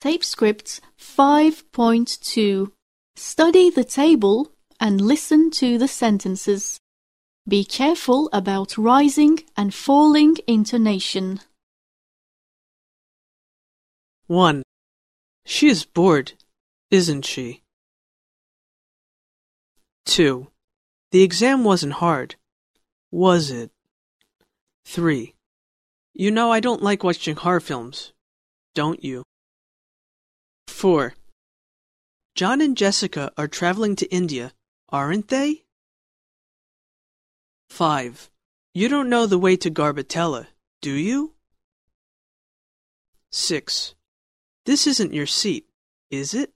Transcripts 5.2 Study the table and listen to the sentences. Be careful about rising and falling intonation. 1. She is bored, isn't she? 2. The exam wasn't hard, was it? 3. You know I don't like watching horror films, don't you? 4. John and Jessica are traveling to India, aren't they? 5. You don't know the way to Garbatella, do you? 6. This isn't your seat, is it?